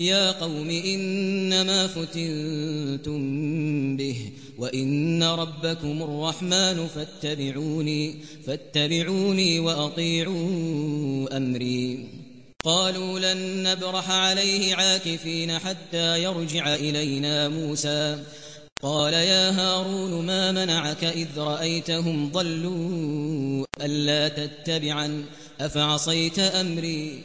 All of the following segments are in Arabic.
يا قوم إنما فتنتم به وإن ربكم الرحمن فاتبعوني فاتبعوني وأطيعوا أمري. قالوا لن نبرح عليه عاكفين حتى يرجع إلينا موسى. قال يا هارون ما منعك إذ رأيتهم ضلوا ألا تتبعا أفعصيت أمري؟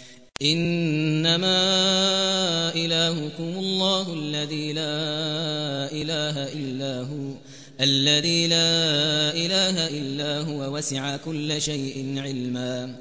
إنما إلهكم الله الذي لا إله إلا هو الذي لا إله إلا هو وسع كل شيء علما.